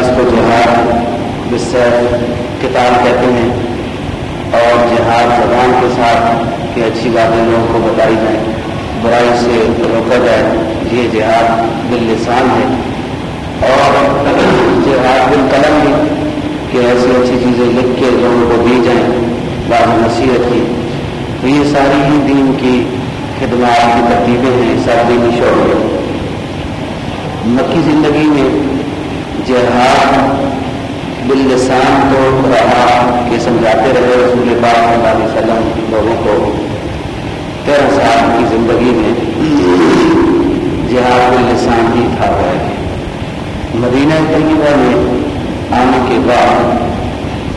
جس کو جہاد جس کتاب کہتے ہیں اور جہاد زبان کے ساتھ کہ اچھی باتیں لوگوں کو بتائی جائیں، برائی سے روکا جائے، یہ جہاد بال لسان ہے۔ اور جہاد بال قلم کہ ایسی اچھی چیزیں لکھ کے لوگوں کو دی جائیں، بعض نصیحت کی۔ تو یہ ساری ہی دین کی خدمات کی ترتیبیں ہیں سردی میں شعبے۔ مکی زندگی میں جہاد باللسان تو رہا کہ سمجھاتے رہے رسول پاک صلی اللہ علیہ وسلم لوگوں کو تیرہ سال کی زندگی میں جہاد باللسان ہی تھا ہے۔ مدینہ طیبہ میں آنے کے بعد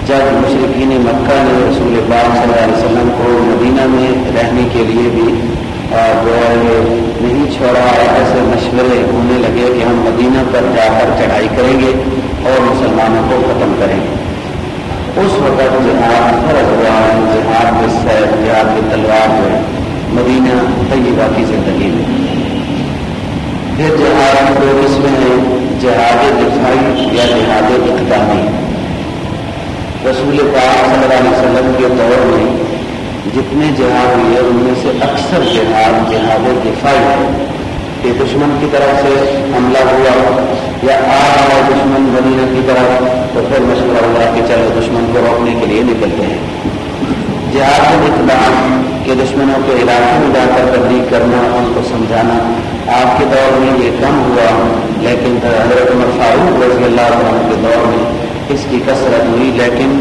جب مشرقین مکہ نے رسول پاک صلی اللہ علیہ وسلم کو مدینہ میں رہنے کے لیے بھی جو ہے نہیں چھوڑا ایسے مشورے ہونے لگے کہ ہم مدینہ پر جا کر چڑھائی کریں گے اور مسلمانوں کو ختم کریں گے۔ اس وقت جہاد فرض ہوا جہاد کے سیر جہاد کے تلوار جو ہے مدینہ طیبہ کی زندگی میں۔ پھر جہاد دو قسمیں ہیں، جہاد دفاعی یا جہاد اقدامی۔ رسول پاک صلی اللہ علیہ وسلم کے دور میں جتنے جہاد ہوئے ان میں سے اکثر جہاد جہاد دفاعی ہے کہ دشمن کی طرف سے حملہ ہوا یا آ رہا دشمن مدینہ کی طرف، تو پھر مشورہ ہوا کہ چلو دشمن کو روکنے کے لیے نکلتے ہیں۔ جہاد اقدام کے دشمنوں کے علاقے میں جا کر تبدیل کرنا، ان کو سمجھانا آپ کے دور میں یہ کم ہوا، لیکن حضرت عمر فاروق رضی اللہ عنہ کے دور میں اس کی کثرت ہوئی، لیکن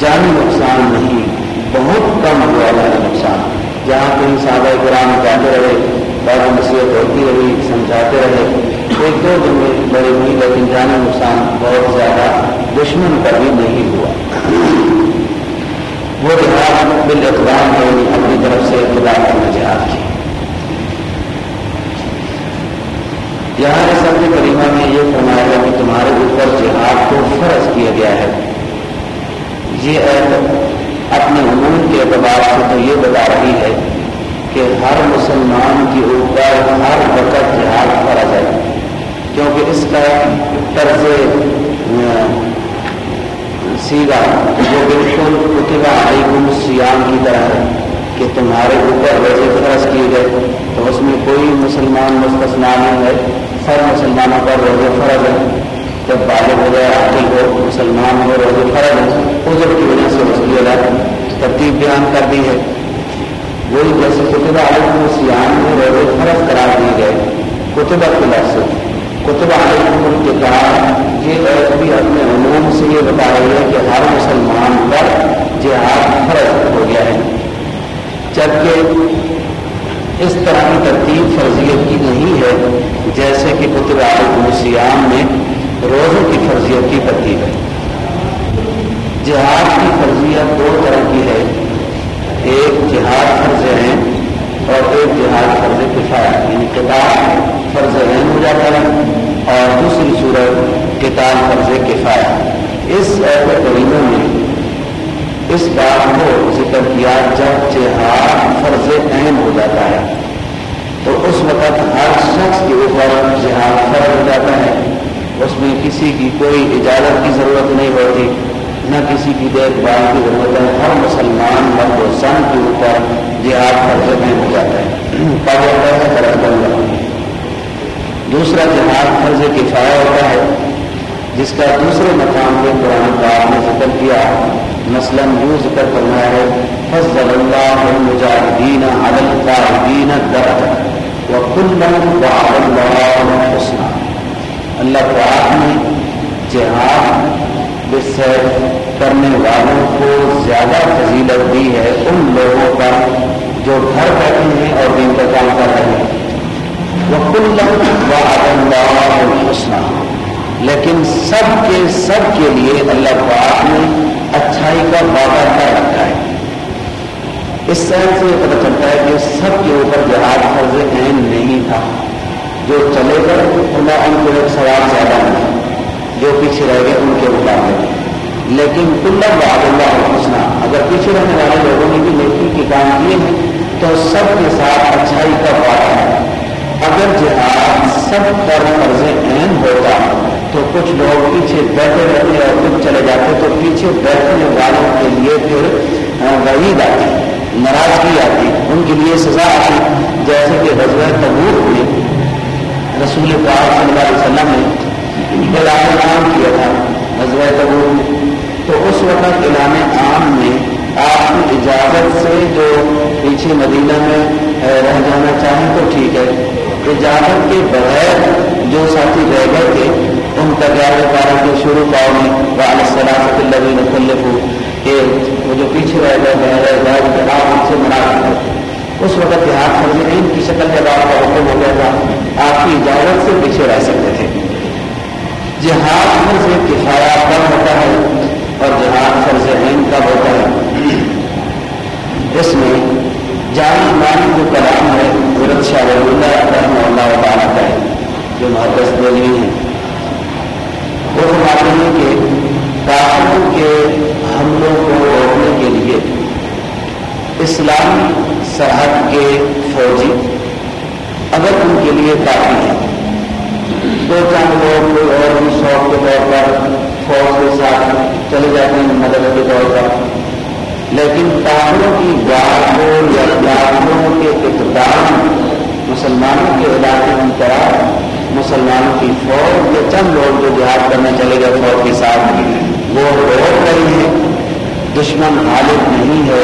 جانی نقصان نہیں۔ بہت کم ہوا ہے نقصان۔ جہاں کہیں سادہ قرآن جاتے رہے بڑا نصیحت ہوتی رہی، سمجھاتے رہے، ایک دو دن میں بڑے ہوئی لیکن جانا نقصان بہت زیادہ، دشمن کا بھی نہیں ہوا۔ وہ جہاد بال اقدام ہے یعنی اپنی طرف سے اقتدار کرنا جہاد کی۔ یہاں اس سب کریمہ میں یہ فرمایا گیا کہ تمہارے اوپر جہاد کو فرض کیا گیا ہے۔ یہ ایپ اپنے عموم کے اعتبار سے تو یہ بتا رہی ہے کہ ہر مسلمان کے اوپر ہر وقت جہاد فرض ہے، کیونکہ اس کا طرز سیدھا جو بالکل اتبا علیکم سیام کی طرح ہے کہ تمہارے اوپر ویسے فرض کیے گئے تو اس میں کوئی مسلمان مستثنا نہیں ہے، سب مسلمانوں پر روزے فرض ہے۔ جب بالغ ہو جائے عاقل ہو مسلمان ہو، روزے فرض ہے کی وجہ سے اس کی الگ ترتیب بیان کر دی ہے۔ وہی جیسے کتبہ علیکم سیان میں روزے فرض قرار دیے گئے۔ کتبہ کے لفظ کتبہ علیکم کے کام یہ ایپ بھی اپنے عموم سے یہ بتا رہی ہے کہ ہر مسلمان پر جہاد فرض ہو گیا ہے۔ جبکہ اس طرح کی ترتیب فرضیت کی نہیں ہے، جیسے کہ کتب علیکم سیام میں روزوں کی فرضیت کی ترتیب ہے۔ جہاد کی فرضیت دو طرح کی ہے۔ ایک جہاد فرض ہیں اور ایک جہاد فرض کفایا یعنی کتاب فرض عین ہو جاتا ہے اور دوسری صورت کتاب فرض کفایا اس ایسے کریموں میں اس بات کو ذکر کیا جب جہاد فرض اہم ہو جاتا ہے، تو اس وقت ہر شخص کے اوپر جہاد فرض ہو جاتا ہے۔ اس میں کسی کی کوئی اجازت کی ضرورت نہیں ہوتی نہ کسی کی دیکھ بھال کی ضرورت ہے، ہر مسلمان مرد و سن کے اوپر جہاد فرض میں ہو جاتا ہے۔ دوسرا جہاد فرض کفایا ہوتا ہے، جس کا دوسرے مقام پہ قرآن پاک نے ذکر کیا۔ مثلا یوں ذکر کرنا ہے، فضل اللہ المجاہدین علی القائدین درجہ وکلا وعد اللہ حسنا اللہ پاک نے جہاد کرنے والوں کو زیادہ فضیلت دی ہے ان لوگوں کا جو گھر بیٹھے ہیں اور دن کا کام کر رہے ہیں۔ وہ کل حسنا لیکن سب کے سب کے لیے اللہ پاک نے اچھائی کا وعدہ کر رکھا ہے۔ اس طرح سے یہ پتہ چلتا ہے کہ سب کے اوپر جہاز فرض عین نہیں تھا۔ جو چلے گئے اللہ ان کو ایک سوال زیادہ نہیں جو پیچھے رہ گئے، ان کے مطابق لیکن کل باد اللہ حسنا اگر پیچھے رہنے والے لوگوں نے بھی نیکی کے کام کیے ہیں، تو سب کے ساتھ اچھائی کا وعدہ ہے۔ اگر جہاد سب پر قرض اہم ہوتا، تو کچھ لوگ پیچھے بیٹھے رہتے اور کچھ چلے جاتے، تو پیچھے بیٹھنے والوں کے لیے پھر وعید آتی، ناراضگی آتی، ان کے لیے سزا آتی۔ جیسے کہ رضوہ تبور رسول پاک صلی اللہ علیہ وسلم نے اعلان عام کیا تھا نظر تبور تو اس وقت اعلان عام میں آپ کی اجازت سے جو پیچھے مدینہ میں رہ جانا چاہیں تو ٹھیک ہے۔ اجازت کے بغیر جو ساتھی رہ گئے تھے، ان کا کیا پارا کے شروع پاؤ میں وہ صلاحت اللہ کہ وہ جو پیچھے رہ گئے، بغیر گئے آپ ان سے منا اس وقت یہاں فرضین کی شکل جب آپ کا حکم ہو گیا تھا۔ آپ کی اجازت سے پیچھے رہ سکتے تھے۔ جہاد میں سے کفایا کم ہوتا ہے اور جہاد فرض عین کب ہوتا ہے۔ اس میں جانی مانی جو کلام ہے غرت شاہ اللہ رحم اللہ تعالیٰ کا ہے، جو محبت دلی ہیں وہ فرماتے ہیں کہ کافروں کے حملوں کو روکنے کے لیے اسلامی سرحد کے فوجی اگر ان کے لیے کافی ہے دو چند لوگ کوئی اور بھی شوق کے طور پر فوج کے ساتھ چلے جاتے ہیں مدد کے طور پر۔ لیکن کافروں کی کو یا کافروں کے اقدام، مسلمانوں کے علاقے کی طرح، مسلمانوں کی فوج یا چند لوگ جو جہاد کرنے چلے گئے، فوج کے ساتھ وہ روک رہی ہے دشمن غالب نہیں ہے۔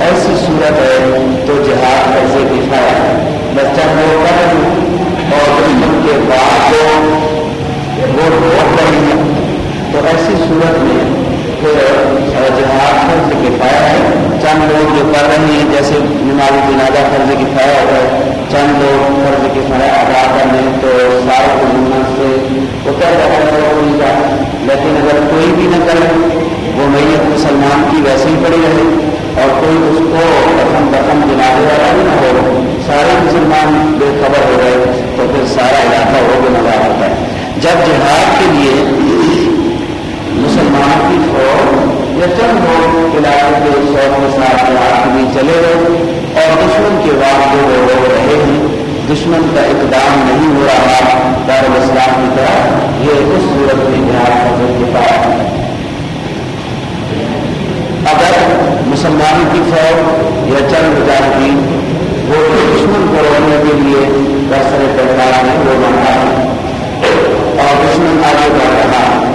ایسی صورت ہے تو جہاد کیسے دکھایا بچہ لوگ کر رہے ہیں اور دشمن کے بعد وہ روک رہی ہے۔ تو ایسی صورت میں پھر جہاز فرض کفایا ہے۔ چند لوگ جو کر رہے ہیں، جیسے نماز جنازہ فرض کفایا ہے۔ چند لوگ فرض کفایا ادا کر لیں تو سارے دنیا سے اتر جاتا ہے لیکن اگر کوئی بھی نہ کرے، وہ میت مسلمان کی ویسے ہی پڑی رہے۔ اور کوئی اس کو دفن دفن جنازے والا بھی نہ ہو، سارے مسلمان بے خبر ہو گئے، تو پھر سارا علاقہ ہو گیا نظر ہوتا ہے جب جہاد کے لیے مسلمانوں کی فوج یا چند لوگ علاقے کے شوق کے ساتھ جہاد بھی چلے گئے اور دشمن کے بعد جو وہ لوگ رہے ہیں، دشمن کا اقدام نہیں ہو رہا دار الاسلام کی طرح یہ اس صورت میں جہاد فضل کے پاس اگر مسلمانوں کی فوج یا چند مجاہدین وہ دشمن کو روکنے کے لیے برسر کردار ہے وہ بنتا ہے اور دشمن آگے بڑھ رہا ہے،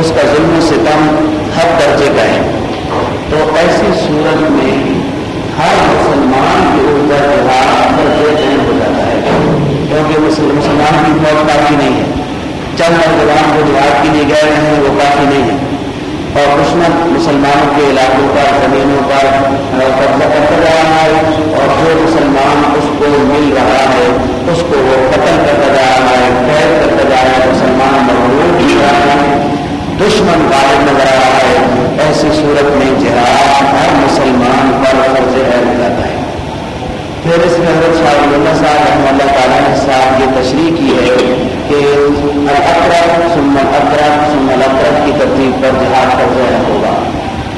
اس کا ظلم و ستم ہر درجے کا ہے۔ تو ایسی صورت میں ہر مسلمان کے اوپر جہاد درجے اہم ہو جاتا ہے، کیونکہ مسلمان کی فوج کافی نہیں ہے۔ چند نوجوان کو جہاد کے لیے گئے ہیں، وہ کافی نہیں ہے اور دشمن مسلمانوں کے علاقوں پر، زمینوں پر قبضہ کرتا جا رہا ہے۔ اور جو مسلمان اس کو مل رہا ہے، اس کو وہ قتل کرتا جا رہا ہے، قید کرتا جا رہا ہے، مسلمان مغلوب بھی رہا ہے۔ دشمن غالب نظر آ رہا ہے۔ ایسی صورت میں جہاد ہر مسلمان پر فرض ہے جاتا ہے۔ پھر اس میں حضرت شاہ اللہ صاحب رحمۃ اللہ تعالیٰ نے صاحب یہ تشریح کی ہے کہ الاقرب ثم الاقرب ثم الاقرب کی ترتیب پر جہاد کا ذہن ہوگا۔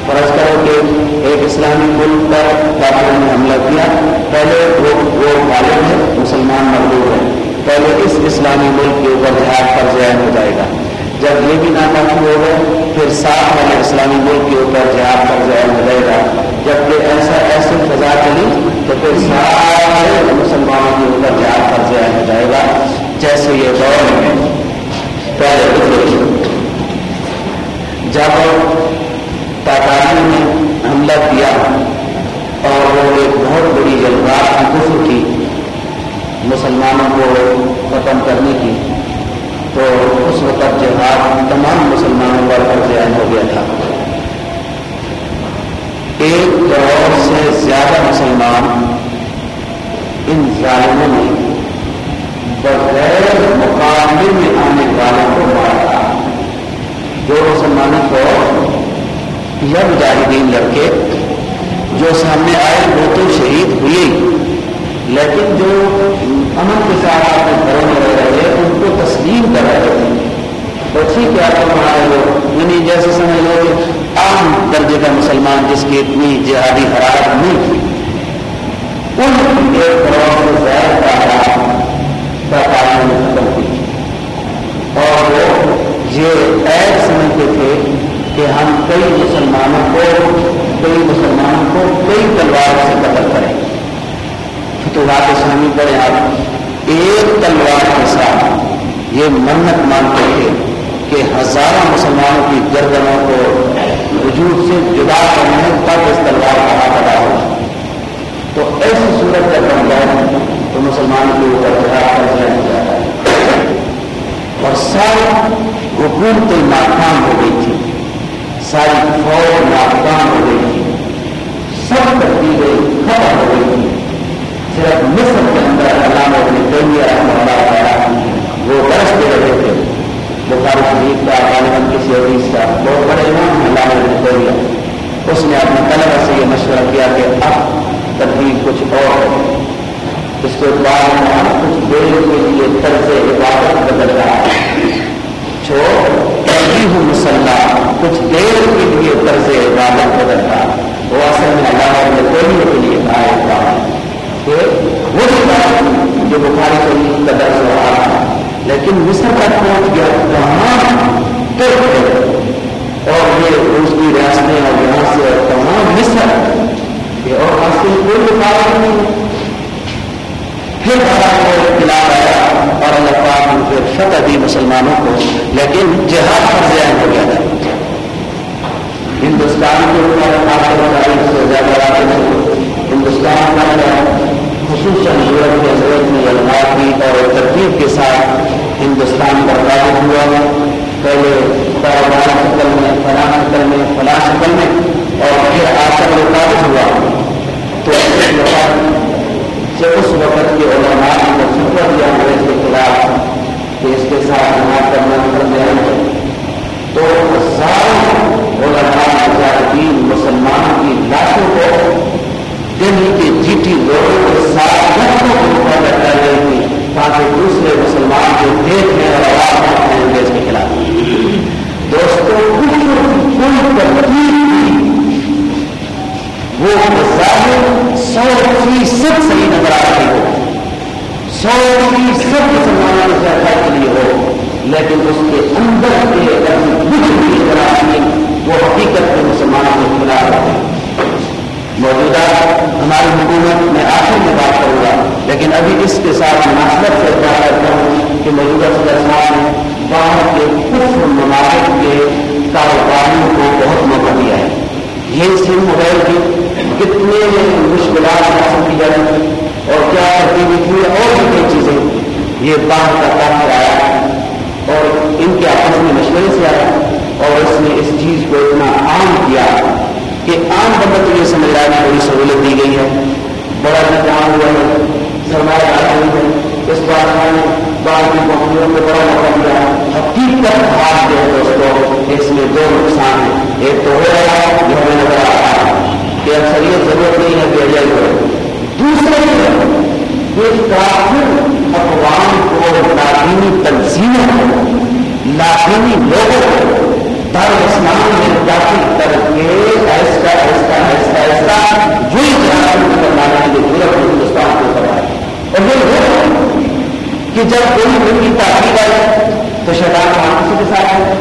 فرض کرو کہ ایک اسلامی ملک پر کافروں نے حملہ کیا۔ پہلے وہ وہ غالب ہے مسلمان مقبول ہے پہلے اس اسلامی ملک کے اوپر جہاد پر ذہن ہو جائے گا۔ جب یہ بھی ناکافی ہو گئے، پھر ساتھ والے اسلامی ملک کے اوپر جہاد پر ذہن ہو جائے گا جبکہ ایسا ایسی فضا چلی، تو پھر سارے مسلمانوں کے اوپر جہاد پر ذہن ہو جائے گا، جیسے یہ دور میں پہلے گزرے جب تاکاری نے حملہ کیا اور وہ ایک بہت بڑی جلدات کی کفر کی مسلمانوں کو ختم کرنے کی تو اس وقت جہاد تمام مسلمانوں پر فرض عین ہو گیا تھا ایک کروڑ سے زیادہ مسلمان ان ظالموں نے بغیر مقابلے میں آنے والوں کو مارا جو مسلمانوں کو یا مجاہدین لڑکے جو سامنے آئے وہ تو شہید ہوئے لیکن جو امن کے ساتھ اپنے گھروں میں رہ رہے ان کو تسلیم کر رہے تھے تو ٹھیک ہے آپ ہمارے لوگ یعنی جیسے سمجھ لو کہ عام درجے کا مسلمان جس کی اتنی جہادی حرارت نہیں تھی ان ایک کروڑ سے زیادہ تعلیم ختم کی اور وہ یہ ایپ سمجھتے تھے کہ ہم کئی مسلمانوں کو کئی مسلمانوں کو کئی تلوار سے قتل کریں فتوحات اسلامی پڑے آپ ایک تلوار کے ساتھ یہ منت مانتے تھے کہ ہزاروں مسلمانوں کی گردنوں کو وجود سے جدا کرنے تب اس تلوار کا ہاتھ ادا ہوگا تو ایسی صورت کا بن جائے تو مسلمان کے اوپر جہاز کر دیا جاتا ہے اور ساری حکومت ناکام ہو گئی تھی۔ ساری فوج ناکام ہو گئی تھی۔ سب تبدیلیں ختم ہو گئی تھی۔ صرف مصر کے اندر علامہ اپنے کئی رحمۃ اللہ وہ برس دے رہے تھے۔ بخار شریف کا غالباً کسی عزیز کا بہت بڑے امام علامہ ابن تیمیہ اس نے اپنے طلبہ سے یہ مشورہ کیا کہ اب تبدیل کچھ اور ہے۔ اس کے بعد میں کچھ دیر کے لیے طرز عبادت بدل رہا ہے۔ چھو تبدیل ہوں مسلح کچھ دیر کے لیے طرز عبادت بدل رہا ہے۔ وہ اصل میں علامہ ابن تیمیہ کے لیے کہا ہے۔ کہ وہ جو بخاری شریف کا درس ہو رہا ہے لیکن مصر تک پہنچ گیا وہاں تو اور یہ روس کی ریاستیں اور یہاں سے تمام مصر۔ یہ اور حاصل کوئی مقابلہ نہیں پھر بھارت کو اختلاف آیا اور اللہ پاک نے پھر فتح دی مسلمانوں کو، لیکن جہاد پر ذہن ہو گیا تھا۔ چیزیں یہ باہر کا کام آیا اور ان کے آپس میں مشورے سے آیا اور اس نے اس چیز کو اتنا عام کیا کہ عام بندہ تو یہ سمجھ رہا ہے بڑی سہولت دی گئی ہے۔ بڑا کام ہوا ہے۔ سرمایہ آئی ہے۔ اس بات میں بعض کی کمپنیوں کو بڑا موقع دیا حقیقت بات جو ہے دوستوں اس میں دو نقصان ہیں۔ ایک تو ہو رہا ہے جو ہمیں نظر آ رہا ہے کہ اکثر یہ ضرورت نہیں ہے کہ اجائی کرے دوسرا یہ کہ کافر اقوام کو لاطینی تنظیموں کو لاطینی لوگوں کو دار اسلام میں داخل کر کے ایسا ایسا ایسا ایسا جو اجلاس کروانے کے لیے پورا ہندوستان کو کروایا اور یہ ہو کہ جب کوئی دن کی آئے تو شیطان کہاں کسی کے ساتھ ہے؟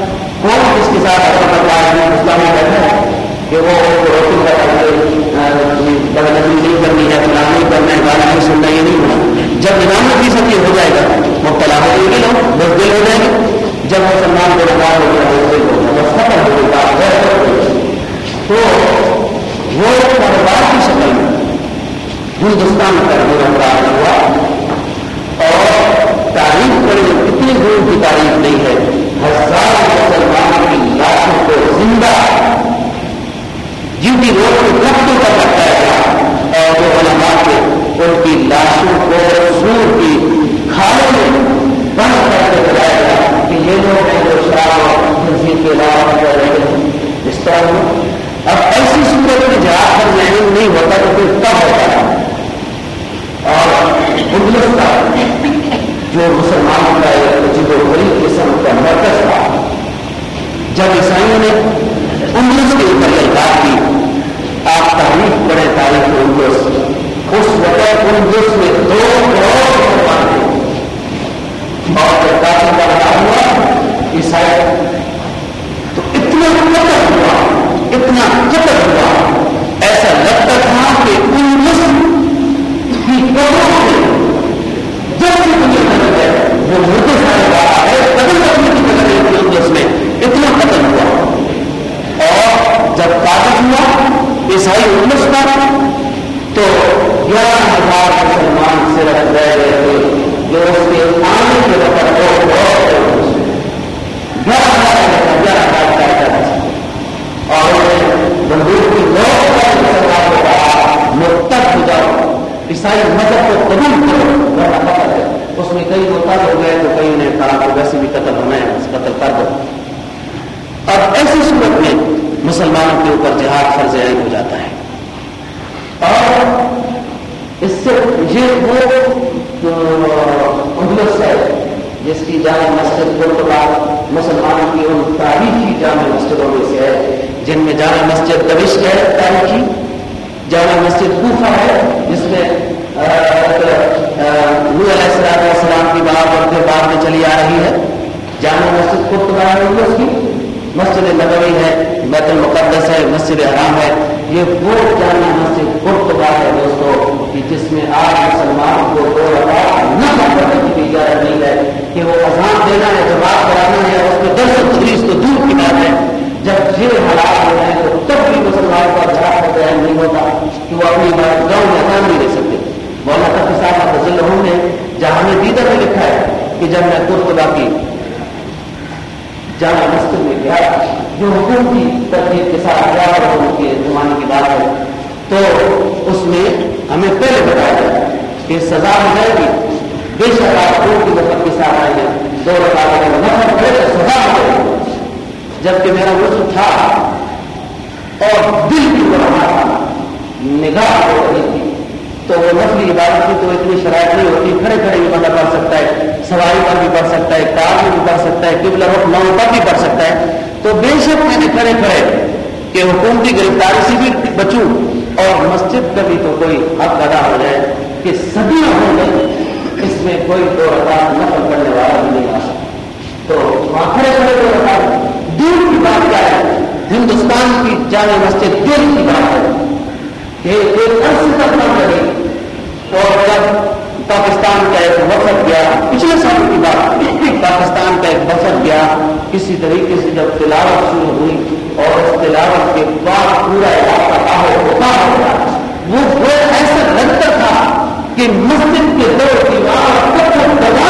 کون کس کے ساتھ ایسا کرتا ہے؟ ہندوستان میں ہے کہ وہ روٹی کا بدنظی نہیں کرنی ہے فلاں نہیں کرنا ہے گانا نہیں سننا یہ نہیں ہونا جب نظام فیصد یہ ہو جائے گا مبتلا گے لوگ بزدل ہو جائیں گے جب مسلمان کو نکال ہو گیا بزدل ہو گیا بس ختم ہو گئی تو وہ کاروبار کی شکل میں ہندوستان کا جو ہوا اور تاریخ پر کتنی دور کی تاریخ نہیں ہے ہزار مسلمان کی لاشوں کو زندہ جن کی روڈ کو درختوں کا بتایا گیا اور جو علماء کے ان کی لاشوں کو سور کی کھالوں میں بند کر کے بتایا گیا کہ یہ لوگ ہیں جو شراب اور تنظیم کے علاوہ کر رہے ہیں۔ اس طرح اب ایسی صورت میں جہاں پر ذہن نہیں ہوتا تو پھر کب ہوتا ہے؟ اور ہندوستان جو مسلمان کا ایک عجیب و غریب قسم کا مرکز تھا۔ جب عیسائیوں نے انگلس کے اوپر کی آپ تاریخ پڑھیں تاریخ انگلس اس وقت انگلس میں دو کروڑ مسلمان تھے اور جب کا ہوا۔ عیسائی تو اتنا قتل ہوا۔ اتنا قتل ہوا۔ ایسا لگتا تھا کہ انگلس کی کروڑوں میں جب سے دنیا ہے، وہ مردے سارے رہا ہے۔ قدم کی میں۔ اتنا قتل ہوا۔ اور ہوا عیسائی انس کا تو گیارہ ہزار مسلمان صرف رہ گئے تھے جو اس کے آنے کے وقت گیارہ ہزار گیارہ ہزار اور بندوق کی لوگ سرکار کو کہا مرتب ہو جاؤ عیسائی مذہب کو قبول کرو۔ اس میں کئی محتاج ہو گئے تو کئی نے کہا کہ ویسے بھی قتل ہونا ہے قتل کر دو۔ اور ایسی صورت میں مسلمانوں کے اوپر جہاد فرض عین ہو جاتا ہے۔ اور اس سے یہ وہ اندلس ہے جس کی جامع مسجد بعد مسلمانوں کی ان تاریخی جامع مسجدوں میں سے ہے، جن میں جامع مسجد دبشق ہے، تاریخی جامع مسجد کوفہ ہے، جس میں علیہ السلام السلام کی بات اور پھر بعد میں چلی آ رہی ہے۔ جامع مسجد قرطبہ ہے، اس کی مسجد نبوی ہے۔ بیت المقدس ہے، مسجد حرام ہے۔ یہ وہ جامع مسجد قرطبہ ہے دوستو، کہ جس میں آج مسلمان کو دو نہ کرنے کی بھی اجازت نہیں ہے، کہ وہ اذان دینا ہے جواب کرانا ہے اس میں درس و تدریس تو دور کی بات ہے۔ جب یہ حالات ہو رہے ہیں تو تب بھی مسلمان کا جواب کا ذہن نہیں ہوتا کہ وہ اپنی بات گاؤں میں اذان نہیں دے سکتے۔ مولانا تفی صاحب فضل نے جہاں میں دیدر میں لکھا ہے کہ جب میں قرطبہ کی جامع مسجد میں گیا جو حکومتی ترتیب کے ساتھ گیا اور ان کے زمانے کی بات ہے، تو اس میں ہمیں پہلے بتایا گیا کہ سزا ہو جائے گی۔ بے شک آپ حکومت کی وقت کے ساتھ آئے ہیں۔ دو رکعت اگر نفر سزا ہو جائے گی۔ جبکہ میرا وزن تھا اور دل کی بڑھنا تھا، نگاہ ہو رہی تھی۔ تو وہ نسلی عبادت کی تو اتنی شرائط نہیں ہوتی، کھڑے کھڑے بھی بندہ پڑھ سکتا ہے، سواری پر بھی پڑھ سکتا ہے کار میں بھی پڑھ سکتا ہے قبل رخ نو پر بھی پڑھ سکتا ہے۔ تو بے شک میں نے کھڑے کھڑے کہ حکومتی گرفتاری سے بھی بچوں اور مسجد کا بھی تو کوئی حق ادا ہو جائے کہ سبھی ہو گئے، اس میں کوئی دو رکعت نقل کرنے والا بھی نہیں آ سکتا۔ تو وہاں کھڑے کھڑے دو رکعت دور کی بات کیا ہے؟ ہندوستان کی جامع مسجد دور کی بات ہے۔ کہ ایک عرصے تک نہ لگے اور جب پاکستان کا ایک وفد گیا، پچھلے سال کی بات پاکستان کا ایک وفد گیا، کسی طریقے سے جب تلاوت شروع ہوئی اور اس تلاوت کے بعد پورا علاقہ باہر ہوتا ہوا وہ ایسا لگتا تھا کہ مسجد کے دو دیوار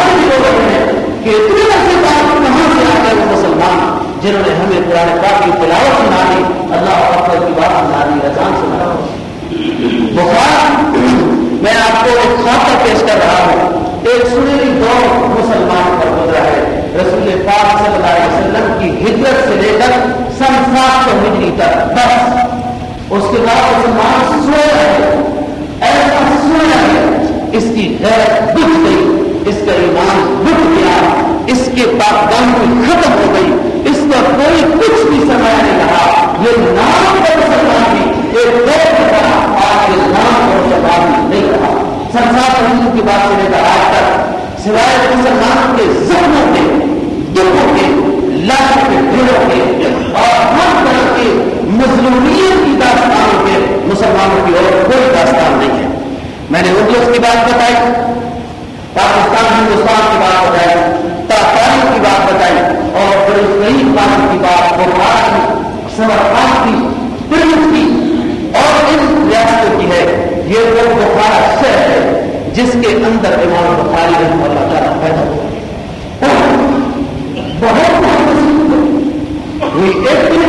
بہت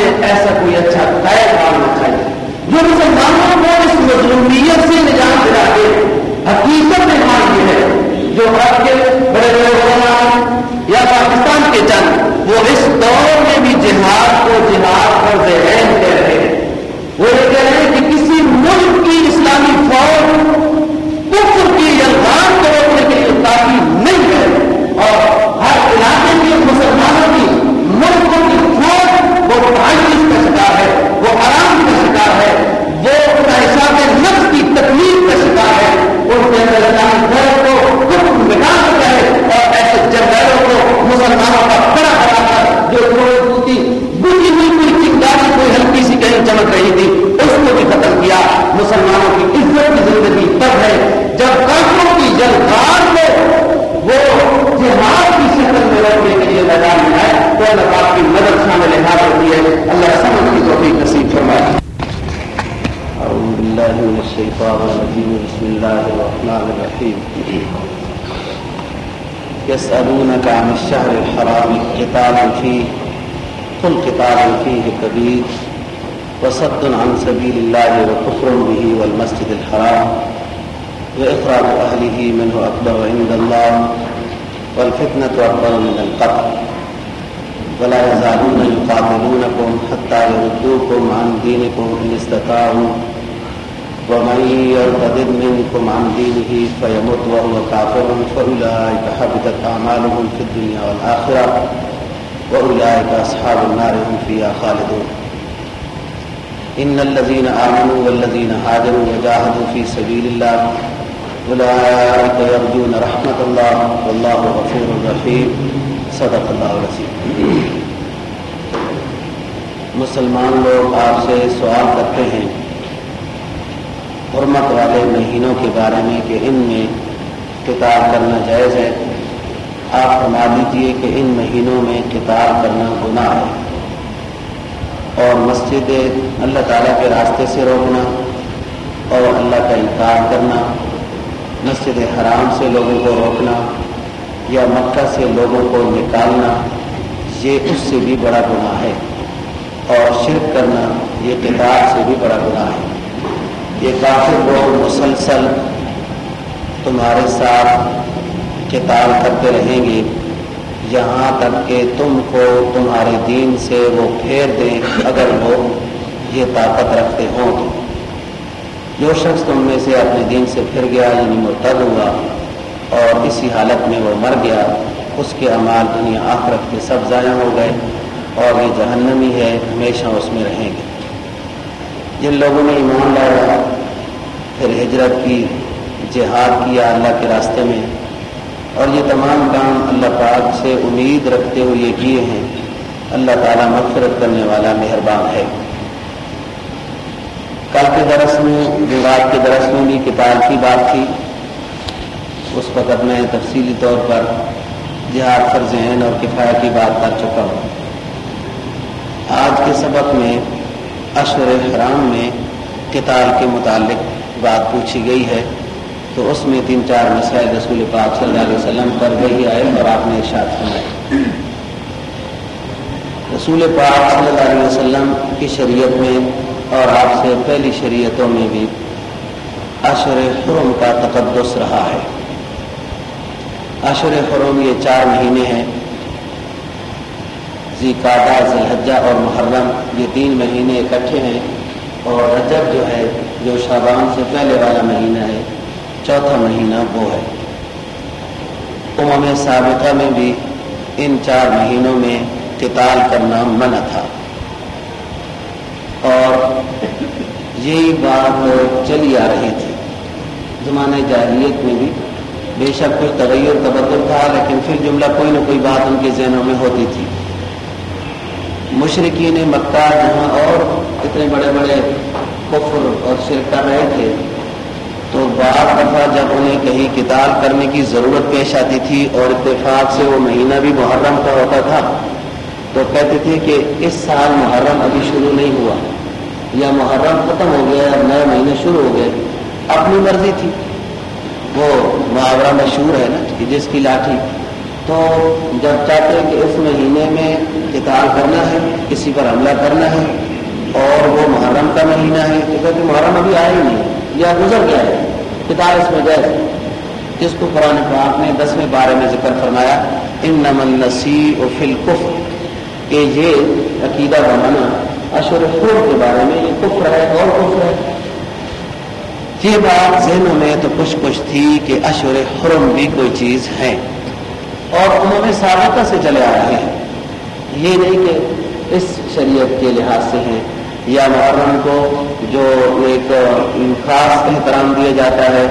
سے ایسا کوئی اچھا طے ماننا چاہیے۔ جو مسلمانوں کو اس مظلومیت سے نجات دلا دے حقیقت میں مان یہ ہے، جو آپ کے کی مدد ہے اللہ کی توفیق نصیب فرمائے أعوذ من بسم الله الرحمن الرحيم. يسألونك عن الشهر الحرام قتال فيه قل قتال فيه كبير وصد عن سبيل الله وكفر به والمسجد الحرام وإخراج أهله منه أكبر عند الله والفتنة أكبر من القتل. ولا يزالون يقاتلونكم حتى يردوكم عن دينكم إن استطاعوا. ومن يرتد منكم عن دينه فيمت وهو كافر فأولئك حبطت أعمالهم في الدنيا والآخرة وأولئك أصحاب النار هم فيها خالدون. إن الذين آمنوا والذين هاجروا وجاهدوا في سبيل الله أولئك يرجون رحمة الله والله غفور رحيم. صدق اللہ العظیم مسلمان لوگ آپ سے سوال کرتے ہیں، حرمت والے مہینوں کے بارے میں کہ ان میں کتاب کرنا جائز ہے؟ آپ فرما دیجیے کہ ان مہینوں میں کتاب کرنا گناہ ہے۔ اور مسجد اللہ تعالیٰ کے راستے سے روکنا اور اللہ کا انکار کرنا، مسجد حرام سے لوگوں کو روکنا یا مکہ سے لوگوں کو نکالنا، یہ اس سے بھی بڑا گناہ ہے۔ اور شرک کرنا، یہ کتاب سے بھی بڑا گناہ ہے۔ یہ کافی لوگ مسلسل تمہارے ساتھ کتاب کرتے رہیں گے۔ یہاں تک کہ تم کو تمہارے دین سے وہ پھیر دیں اگر وہ یہ طاقت رکھتے ہوں۔ تو جو شخص تم میں سے اپنے دین سے پھر گیا یعنی مرتد ہوا اور اسی حالت میں وہ مر گیا۔ اس کے اعمال دنیا آخرت کے سب ضائع ہو گئے اور یہ جہنمی ہے، ہمیشہ اس میں رہیں گے۔ جن لوگوں نے ایمان لایا، پھر ہجرت کی، جہاد کیا اللہ کے راستے میں۔ اور یہ تمام کام اللہ پاک سے امید رکھتے ہوئے کیے ہیں۔ اللہ تعالیٰ مغفرت کرنے والا مہربان ہے۔ کل کے درس میں، جو رات کے درس میں بھی کتاب کی بات تھی اس وقت میں تفصیلی طور پر جہاد پر ذہن اور کفایہ کی بات کر چکا ہوں۔ آج کے سبق میں اشور حرام میں کتاب کے متعلق بات پوچھی گئی ہے، تو اس میں تین چار مسائل رسول پاک صلی اللہ علیہ وسلم پر وہی آئے اور آپ نے ارشاد فرمائے۔ رسول پاک صلی اللہ علیہ وسلم کی شریعت میں اور آپ سے پہلی شریعتوں میں بھی عشر حرم کا تقدس رہا ہے۔ عشر حرم یہ چار مہینے ہیں۔ ذیقادہ ذلحجہ اور محرم یہ تین مہینے اکٹھے ہیں اور رجب جو ہے، جو شابان سے پہلے والا مہینہ ہے، چوتھا مہینہ وہ ہے۔ امم سابقہ میں بھی ان چار مہینوں میں قتال کرنا منع تھا۔ اور یہی بات چلی آ رہی تھی۔ زمانۂ جاہلیت میں بھی بے شک کچھ تغیر تبدل تھا، لیکن پھر جملہ کوئی نہ کوئی بات ان کے ذہنوں میں ہوتی تھی۔ مشرقین مکہ جہاں اور اتنے بڑے بڑے کفر اور شرک کر رہے تھے، تو بعض دفعہ جب انہیں کہیں کتاب کرنے کی ضرورت پیش آتی تھی اور اتفاق سے وہ مہینہ بھی محرم کا ہوتا تھا، تو کہتے تھے کہ اس سال محرم ابھی شروع نہیں ہوا، یا محرم ختم ہو گیا، یا نئے مہینے شروع ہو گئے، اپنی مرضی تھی۔ وہ محاورہ مشہور ہے نا، کہ جس کی لاٹھی۔ تو جب چاہتے ہیں کہ اس مہینے میں کتاب کرنا ہے، کسی پر حملہ کرنا ہے، اور وہ محرم کا مہینہ ہے، تو کہتے محرم ابھی آیا ہی نہیں، یا گزر گیا ہے کتاب اس میں گئے۔ جس کو قرآن پاک نے دسویں بارے میں ذکر فرمایا ان نمن نسی و فلکف کہ یہ عقیدہ بنانا اشور خور کے بارے میں یہ کفر ہے اور کفر ہے۔ یہ بات ذہنوں میں تو کچھ کچھ تھی کہ اشور حرم بھی کوئی چیز ہے اور انہوں نے سابقہ سے چلے آ رہے ہیں۔ یہ نہیں کہ اس شریعت کے لحاظ سے ہیں یا محرم کو جو ایک خاص احترام دیا جاتا ہے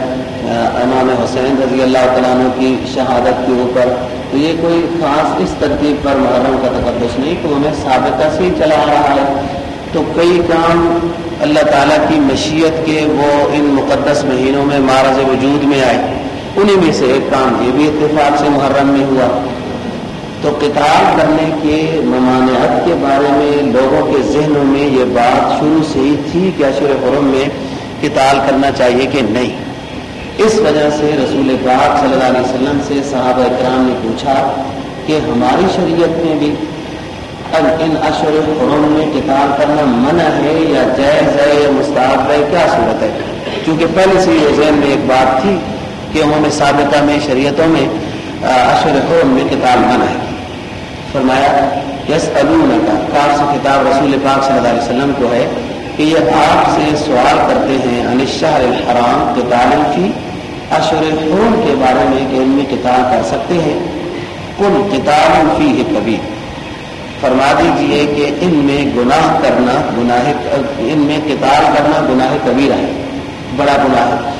امام حسین رضی اللہ تعالیٰ عنہ کی شہادت کے اوپر۔ تو یہ کوئی خاص اس ترتیب پر محرم کا تقدس نہیں، کہ ہمیں سابقہ سے ہی چلا آ رہا ہے۔ تو کئی کام اللہ تعالیٰ کی مشیت کے وہ ان مقدس مہینوں میں مہاراج وجود میں آئے۔ انہیں میں سے ایک کام یہ بھی اتفاق سے محرم میں ہوا۔ تو کتاب کرنے کے ممانعت کے بارے میں لوگوں کے ذہنوں میں یہ بات شروع سے ہی تھی کہ اشور حرم میں کتاب کرنا چاہیے کہ نہیں۔ اس وجہ سے رسول پاک صلی اللہ علیہ وسلم سے صحابہ اکرام نے پوچھا کہ ہماری شریعت میں بھی اب ان اشور حرم میں کتاب کرنا منع ہے یا جائز ہے یا مستعد ہے کیا صورت ہے؟ کیونکہ پہلے سے یہ ذہن میں ایک بات تھی کہ انہوں نے سابقہ میں شریعتوں میں اشور حرم میں کتاب منع ہے۔ فرمایا یس علوم کا کار سے کتاب رسول پاک صلی اللہ علیہ وسلم کو ہے کہ یہ آپ سے سوال کرتے ہیں انشہر الحرام کتاب کی اشور حرم کے بارے میں کہ ان میں کتاب کر سکتے ہیں۔ کل کتاب فی ہے کبھی فرما دیجیے کہ ان میں گناہ کرنا گناہ ان میں کتاب کرنا گناہ کبیرہ ہے۔ بڑا گناہ ہے۔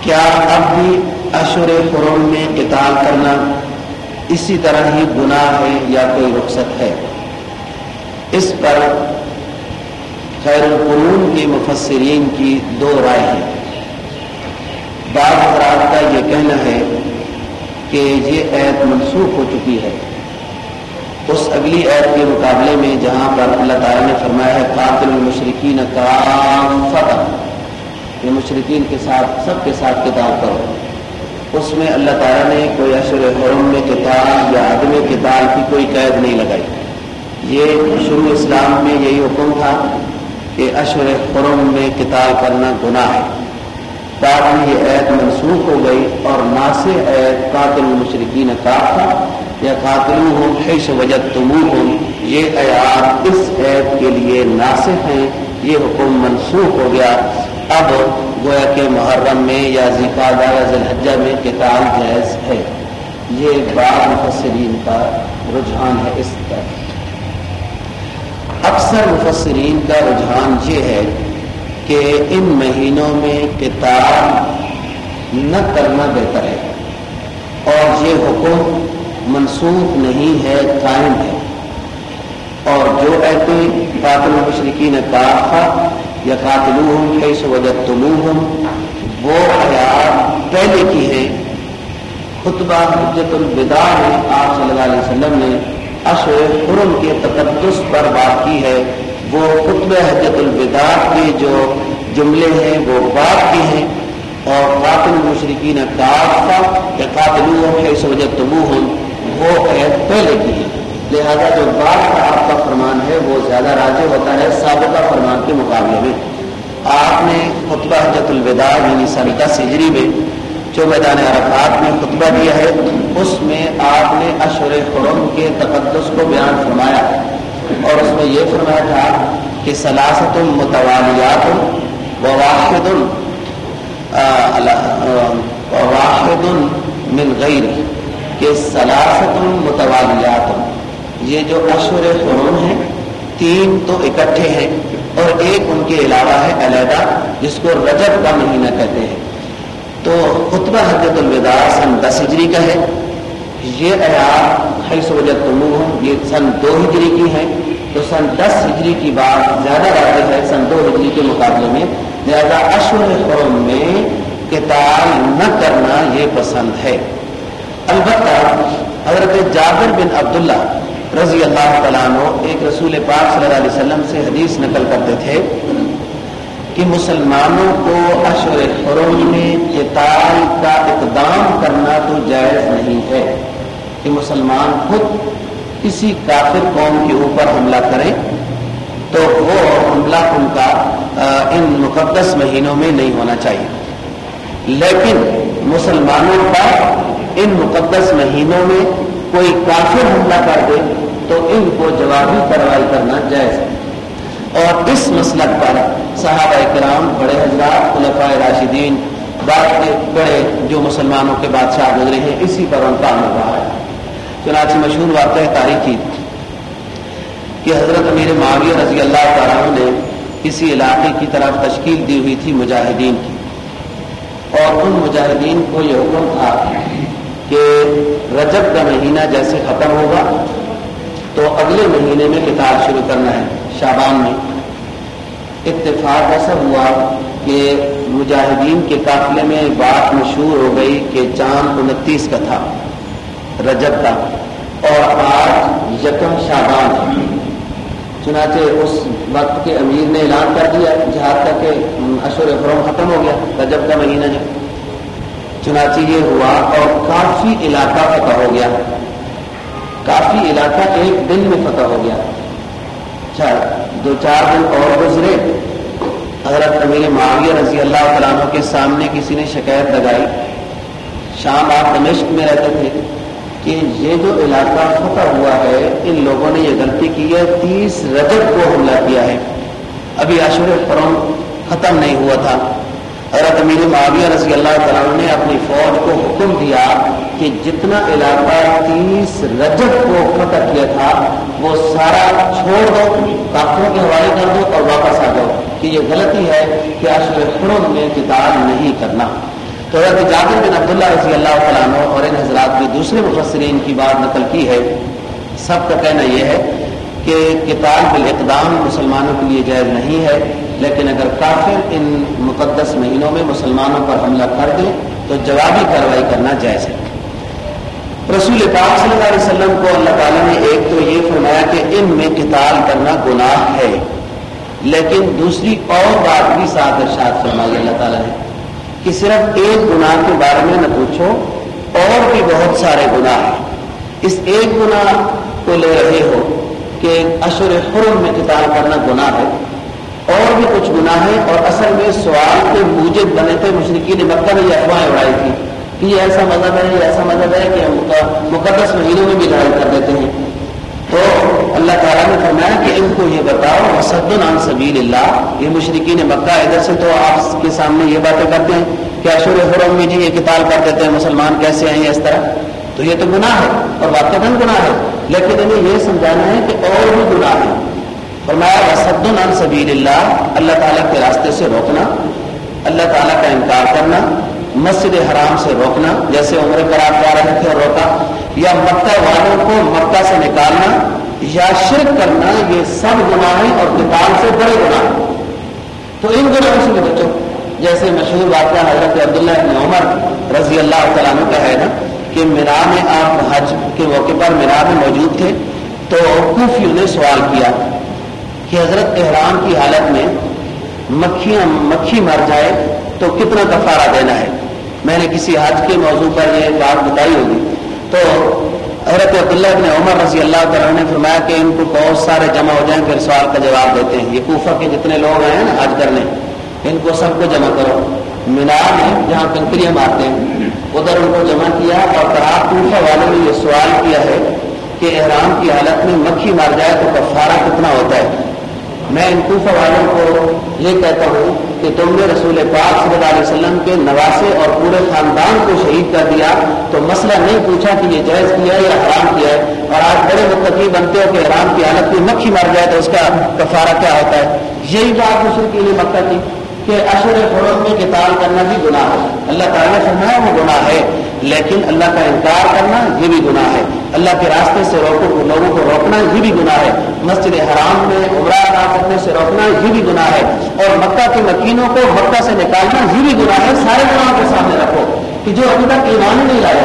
کیا اب بھی اشور حرم میں کتاب کرنا اسی طرح ہی گناہ ہے یا کوئی رخصت ہے؟ اس پر خیر القرون کے مفسرین کی دو رائے ہیں۔ بعض حضرات کا یہ کہنا ہے کہ یہ عید منسوخ ہو چکی ہے۔ اس اگلی عید کے مقابلے میں جہاں پر اللہ تعالیٰ نے فرمایا ہے، قاتل المشرقین کا فتح یہ مشرقین کے ساتھ، سب کے ساتھ کتاب کرو۔ اس میں اللہ تعالیٰ نے کوئی اشر حرم میں کتاب یا عدم کتاب کی کوئی قید نہیں لگائی۔ یہ شروع اسلام میں یہی حکم تھا کہ اشور حرم میں کتاب کرنا گناہ ہے۔ بعد میں یہ عید منسوخ ہو گئی اور ناصر عید قاتل المشرقین کا تھا، یا قاتل ہوں حیش وجد تمور ہوں یہ عیاد اس عید کے لیے ناصر ہیں، یہ حکم منسوخ ہو گیا۔ اب گویا کہ محرم میں یا ذکادہ یا ذلحجہ میں کتاب جائز ہے۔ یہ بعض مفسرین کا رجحان ہے اس طرح اکثر مفسرین کا رجحان یہ ہے کہ ان مہینوں میں کتاب نہ کرنا بہتر ہے۔ اور یہ حکم منسوخ نہیں ہے، قائم ہے۔ اور جو ایسے قاتل مشرقین کافا یا قاتل ہوں کیسے وجہ طلوع ہوں وہ حیات پہلے کی ہے خطبہ حجت الوداع میں آپ صلی اللہ علیہ وسلم نے اشر حرم کے تقدس پر بات کی ہے۔ وہ خطب حجت الوداع کے جو جملے ہیں، وہ بات کے ہیں۔ اور قاتل مشرقین کافا یا قاتل ہے سوجت تبو وہ عید پہلے کی ہے۔ لہذا جو بات کا آپ کا فرمان ہے، وہ زیادہ راجع ہوتا ہے سابقہ فرمان کے مقابلے میں۔ آپ نے خطبہ حجت الوداع یعنی سن دس ہجری میں، جو میدان عرفات میں خطبہ دیا ہے، اس میں آپ نے اشور خرم کے تقدس کو بیان فرمایا۔ اور اس میں یہ فرمایا تھا کہ سلاست متوالیات و واحد من غیر، کہ سلاست متوالیات۔ یہ جو اشور خرم ہیں، تین تو اکٹھے ہیں، اور ایک ان کے علاوہ ہے علیحدہ، جس کو رجب کا مہینہ کہتے ہیں۔ تو خطبہ حجت الوداع سن دس ہجری کا ہے۔ یہ ہے سوجت تموہ یہ سن دو ہجری کی ہے تو سن دس ہجری کی بات زیادہ رہتے ہے سن دو ہجری کے مقابلے میں۔ زیادہ اشور قوم میں کتاب نہ کرنا یہ پسند ہے۔ البتہ حضرت جابر بن عبداللہ رضی اللہ تعالیٰ عنہ ایک رسول پاک صلی اللہ علیہ وسلم سے حدیث نقل کرتے تھے کہ مسلمانوں کو اشور حرم میں قتال کا اقدام کرنا تو جائز نہیں ہے۔ کہ مسلمان خود کسی کافر قوم کے اوپر حملہ کریں تو وہ حملہ ان کا ان مقدس مہینوں میں نہیں ہونا چاہیے۔ لیکن مسلمانوں پر ان مقدس مہینوں میں کوئی کافر حملہ کر دے، تو ان کو جوابی کاروائی کرنا جائز ہے۔ اور اس مسلک پر صحابہ کرام بڑے حضرات خلفۂ راشدین بعد کے بڑے جو مسلمانوں کے بادشاہ گزرے ہیں، اسی پر ان کا عمل رہا ہے۔ چنانچہ مشہور واقع تاریخی، کہ حضرت امیر معاویہ رضی اللہ تعالیٰ نے کسی علاقے کی طرف تشکیل دی ہوئی تھی مجاہدین کی۔ اور ان مجاہدین کو یہ حکم تھا کہ رجب کا مہینہ جیسے ختم ہوگا، تو اگلے مہینے میں کتاب شروع کرنا ہے شابان میں۔ اتفاق ایسا ہوا کہ مجاہدین کے قافلے میں بات مشہور ہو گئی کہ چاند انتیس کا تھا۔ رجب کا اور آج یکم شابان چنانچہ اس وقت کے امیر نے اعلان کر دیا، جہاں تک کہ اشور فروم ختم ہو گیا، رجب کا مہینہ جو چنانچہ یہ ہوا اور کافی علاقہ فتح ہو گیا۔ کافی علاقہ ایک دن میں فتح ہو گیا۔ اچھا دو چار دن اور گزرے۔ حضرت امیر معاویہ رضی اللہ تعالیٰ کے سامنے کسی نے شکایت لگائی۔ شام آپ دمشق میں رہتے تھے۔ کہ یہ جو علاقہ فتح ہوا ہے، ان لوگوں نے یہ غلطی کی ہے۔ تیس رجب کو حملہ کیا ہے۔ ابھی عشور فرم ختم نہیں ہوا تھا۔ حضرت امیر معاویہ رضی اللہ تعالیٰ نے اپنی فوج کو حکم دیا کہ جتنا علاقہ تیس رجب کو فتح کیا تھا، وہ سارا چھوڑ دو کافروں کے حوالے کر دو اور واپس آ جاؤ۔ کہ یہ غلطی ہے کہ اشر خرم میں کتاب نہیں کرنا۔ تو حضرت جابر بن عبداللہ رضی اللہ تعالیٰ عنہ اور ان حضرات نے دوسرے مفسرین کی بات نقل کی ہے۔ سب کا کہنا یہ ہے کہ کتاب بالاقدام مسلمانوں کے لیے جائز نہیں ہے، لیکن اگر کافر ان مقدس مہینوں میں مسلمانوں پر حملہ کر دے تو جوابی کارروائی کرنا جائز ہے۔ رسول پاک صلی اللہ علیہ وسلم کو اللہ تعالیٰ نے ایک تو یہ فرمایا کہ ان میں قتال کرنا گناہ ہے، لیکن دوسری اور بات بھی ساتھ ارشاد فرمائی اللہ تعالیٰ نے۔ کہ صرف ایک گناہ کے بارے میں نہ پوچھو، اور بھی بہت سارے گناہ ہیں۔ اس ایک گناہ کو لے رہے ہو کہ اشر حرم میں قتال کرنا گناہ ہے۔ اور بھی کچھ گناہ ہیں اور اصل میں سوال کے موجب بنے تھے مشرقی نے مکہ میں یہ افواہیں اڑائی تھی کہ یہ ایسا مذہب ہے، یہ ایسا مذہب ہے کہ ہم مقدس مہینوں میں بھی لڑائی کر دیتے ہیں۔ تو اللہ تعالیٰ نے فرمایا کہ ان کو یہ بتاؤ وسد عن سبیل اللہ یہ مشرقی نے مکہ ادھر سے تو آپ کے سامنے یہ باتیں کرتے ہیں کہ اشور حرم میں جی یہ کتاب کر دیتے ہیں، مسلمان کیسے ہیں، اس طرح۔ تو یہ تو گناہ ہے اور واقع گناہ ہے۔ لیکن انہیں یہ سمجھانا ہے کہ اور بھی گناہ ہے فرمایا وسد عن سبیل اللہ اللہ تعالیٰ کے راستے سے روکنا، اللہ تعالیٰ کا انکار کرنا، مسجد حرام سے روکنا، جیسے عمر پر آپ جا رہے تھے اور روکا۔ یا مکہ والوں کو مکہ سے نکالنا یا شرک کرنا، یہ سب گناہ ہیں اور کتاب سے بڑے گناہ تو ان گناہوں سے بھی بچو۔ جیسے مشہور واقعہ حضرت عبداللہ ابن عمر رضی اللہ تعالیٰ کا ہے نا، کہ میرا میں آپ حج کے موقع پر میرا میں موجود تھے، تو کوفیوں نے سوال کیا کہ حضرت احرام کی حالت میں مکھیاں، مکھی مر جائے تو کتنا کفارہ دینا ہے؟ میں نے کسی حج کے موضوع پر یہ بات بتائی ہوگی۔ تو حضرت عبداللہ ابن عمر رضی اللہ تعالیٰ نے فرمایا کہ ان کو بہت سارے جمع ہو جائیں پھر سوال کا جواب دیتے ہیں۔ یہ کوفہ کے جتنے لوگ آئے ہیں نا، حج کرنے، ان کو سب کو جمع کرو۔ مینار میں جہاں کنکریاں مارتے ہیں، ادھر ان کو جمع کیا اور تراب کوفہ والوں نے یہ سوال کیا ہے کہ احرام کی حالت میں مکھی مار جائے تو کفارہ کتنا ہوتا ہے؟ میں ان کوفہ والوں کو یہ کہتا ہوں کہ تم نے رسول پاک صلی اللہ علیہ وسلم کے نواسے اور پورے خاندان کو شہید کر دیا تو مسئلہ نہیں پوچھا کہ یہ جائز کیا ہے یا حرام کیا ہے اور آج بڑے متقی بنتے ہو کہ حرام کی حالت میں مکھی مار جائے تو اس کا کفارہ کیا ہوتا ہے؟ یہی بات دوسرے کے لیے مکہ کی۔ کہ اشر فروغ میں کتاب کرنا بھی گناہ ہے۔ اللہ تعالیٰ فرمایا وہ گناہ ہے، لیکن اللہ کا انکار کرنا یہ بھی گناہ ہے۔ اللہ کے راستے سے روکو، لوگوں کو روکنا یہ بھی گناہ ہے۔ مسجد حرام میں عمرہ ادا کرنے سے روکنا یہ بھی گناہ ہے۔ اور مکہ کے مکینوں کو مکہ سے نکالنا یہ بھی گناہ ہے۔ سارے گناہوں کے سامنے رکھو کہ جو ابھی تک ایمان نہیں لائے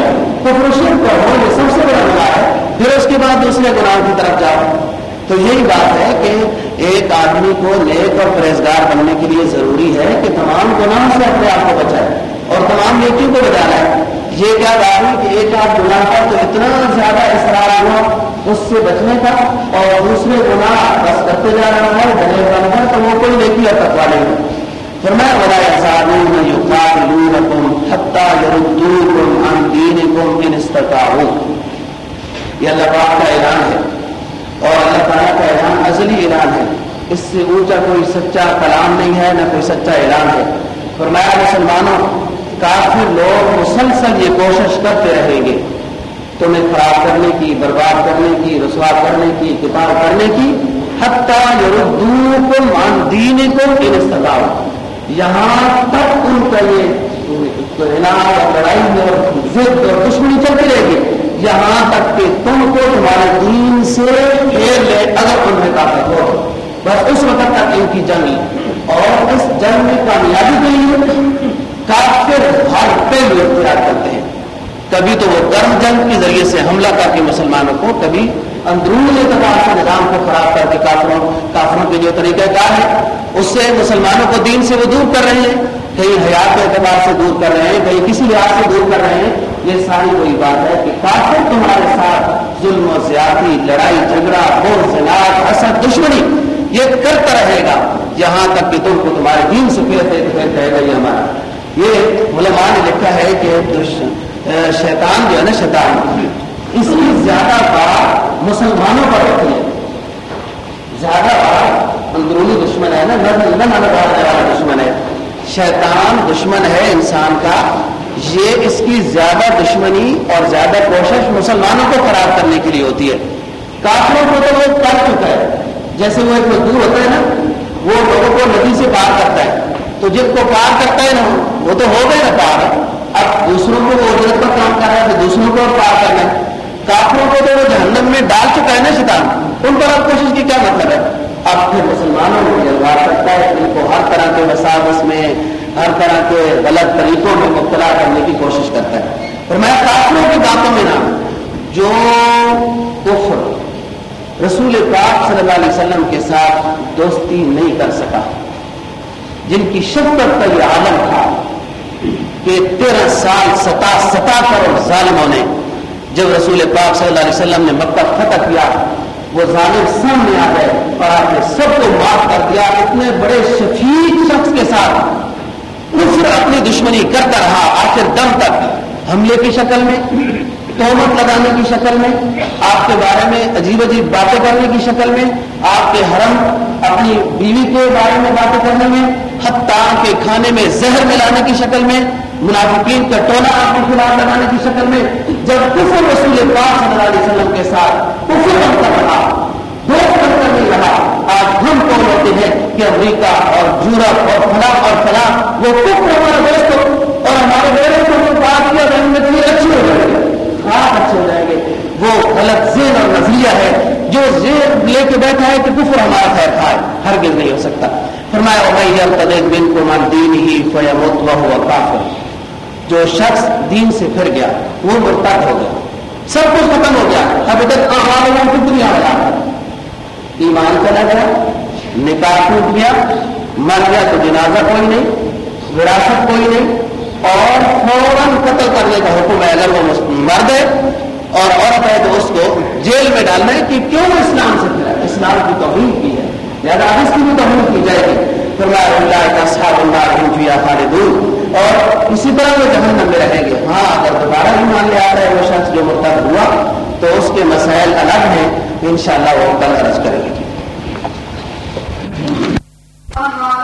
تو پروشن کا ہو یہ سب سے بڑا گناہ ہے۔ پھر اس کے بعد دوسرے گناہوں کی طرف جاؤ۔ تو یہی بات ہے کہ ایک آدمی کو نیک اور پرہزگار بننے کے لیے ضروری ہے کہ تمام گناہوں سے اپنے آپ کو بچائے اور تمام نیکیوں کو بچانا ہے یہ کیا بات ہے کہ ایک آدھ گناہ کا تو اتنا زیادہ اصرار ہوا اس سے بچنے کا اور دوسرے گناہ بس کرتے جا رہا ہے، بنے بن کر تو وہ کوئی نیکی اور تکوا نہیں ہے۔ پھر میں بتایا سادوں میں یو قاتلونکم حتی یردوکم عن دینکم ان استطاعوا۔ یہ اللہ پاک کا اعلان ہے اور اللہ تعالیٰ کا اعلان ازلی اعلان ہے اس سے اونچا کوئی سچا کلام نہیں ہے، نہ کوئی سچا اعلان ہے۔ فرمایا، مسلمانوں، کافر لوگ مسلسل یہ کوشش کرتے رہیں گے۔ تمہیں خراب کرنے کی، برباد کرنے کی، رسوا کرنے کی کتاب کرنے کی، حتیٰ یردوکم عن دینکم ان استطاعوا یہاں تک ان کا یہ اعلان اور لڑائی اور ضد اور دشمنی چلتی رہے گی۔ یہاں تک کہ تم کو تمہارے دین سے پھیر لے اگر تم میں طاقت ہو۔ بس اس وقت تک ان کی جنگ اور اس جنگ میں کامیابی کے لیے کافر ہر پہلو اختیار کرتے ہیں۔ کبھی تو وہ گرم جنگ کے ذریعے سے حملہ کر کے مسلمانوں کو کبھی اندرون اعتبار سے نظام کو خراب کر کے کافروں کافروں کے جو طریقہ کار ہے اس سے مسلمانوں کو دین سے وہ دور کر رہے ہیں۔ کہیں حیات کے اعتبار سے دور کر رہے ہیں، کہیں کسی لحاظ سے دور کر رہے ہیں۔ یہ ساری وہی بات ہے کہ کافر تمہارے ساتھ ظلم و زیادتی، لڑائی، جھگڑا بور زناد حسد، دشمنی یہ کرتا رہے گا۔ یہاں تک کہ تم کو تمہارے دین سے پھرتے گا یہ ہمارا۔ یہ علماء نے لکھا ہے کہ شیطان جو ہے نا، شیطان۔ اس کی زیادہ بات مسلمانوں پر ہوتی ہے زیادہ بات اندرونی دشمن ہے نا، نہ دشمن ہے۔ شیطان دشمن ہے انسان کا۔ یہ اس کی زیادہ دشمنی اور زیادہ کوشش مسلمانوں کو خراب کرنے کے لیے ہوتی ہے۔ کافروں کو تو وہ کر چکا ہے۔ جیسے وہ ایک مزدور ہوتا ہے نا، وہ لوگوں کو ندی سے پار کرتا ہے۔ تو جن کو پار کرتا ہے نا، وہ تو ہو گئے نا پار۔ اب دوسروں کو وہ اجرت پر کام کر رہا ہے، تو دوسروں کو پار کرنا ہے۔ کافروں کو تو وہ جہنم میں ڈال چکا ہے نا شیطان۔ ان پر اب کوشش کی کیا مطلب ہے؟ اب پھر مسلمانوں کو جلوا سکتا ہے ان کو ہر طرح کے مساوس میں، ہر طرح کے غلط طریقوں میں مبتلا کرنے کی کوشش کرتا ہے۔ اور میں کافروں کی باتوں میں نا جو کفر رسول پاک صلی اللہ علیہ وسلم کے ساتھ دوستی نہیں کر سکا۔ جن کی شفقت کا یہ عالم تھا کہ تیرہ سال ستا ستا کر ظالموں نے جب رسول پاک صلی اللہ علیہ وسلم نے مکہ فتح کیا، وہ ظالم سامنے آ گئے اور آپ نے سب کو معاف کر دیا۔ اتنے بڑے شفیق شخص کے ساتھ کفر اپنی دشمنی کرتا رہا آخر دم تک۔ حملے کی شکل میں تومت لگانے کی شکل میں، آپ کے بارے میں عجیب عجیب باتیں کرنے کی شکل میں، آپ کے حرم اپنی بیوی کے بارے میں باتیں کرنے میں، حتیٰ کے کھانے میں زہر ملانے کی شکل میں، منافقین کا ٹولا آپ کے خلاف لگانے کی شکل میں، جب کفر رسول پاک صلی اللہ علیہ وسلم کے ساتھ کفر بنتا مطلب رہا، دوست بن مطلب کر نہیں رہا، آج ہم کون ہوتے ہیں کہ امریکہ اور یورپ اور فلاں اور فلاں، وہ کفر ہمارے دوست اور ہمارے بیڑے کو بات کیا رنگ میں اچھی ہو جائے گی آپ اچھے ہو جائیں گے وہ غلط ذہن اور نظریہ ہے۔ جو زیر لے کے بیٹھا ہے کہ کفر ہمارا خیر کھائے ہرگز نہیں ہو سکتا۔ فرمایا بن کو من دین ہی فیمت ہوا کافر۔ جو شخص دین سے پھر گیا، وہ مرتد ہو گیا۔ سب کچھ ختم ہو گیا۔ ابھی تک آواز کی دنیا میں آتا ایمان چلا گیا، نکاح ٹوٹ گیا، مر گیا تو جنازہ کوئی نہیں، وراثت کوئی نہیں۔ اور فوراً قتل کرنے کا حکم ہے اگر وہ مرد ہے اور عورت ہے تو اس کو جیل میں ڈالنا ہے کہ کیوں اسلام سے پھیلا اسلام کی توہین کی ہے۔ لہٰذا اس کی بھی توہین کی جائے گی۔ فرمایا اللہ کا صاحب اللہ ہم فیا دور اور اسی طرح وہ جہنم میں رہیں گے۔ ہاں اگر دوبارہ ہی مان لیا ہے وہ شخص جو مرتب ہوا تو اس کے مسائل الگ ہیں۔ انشاءاللہ وہ کل عرض کریں گے۔ Oh, uh -huh.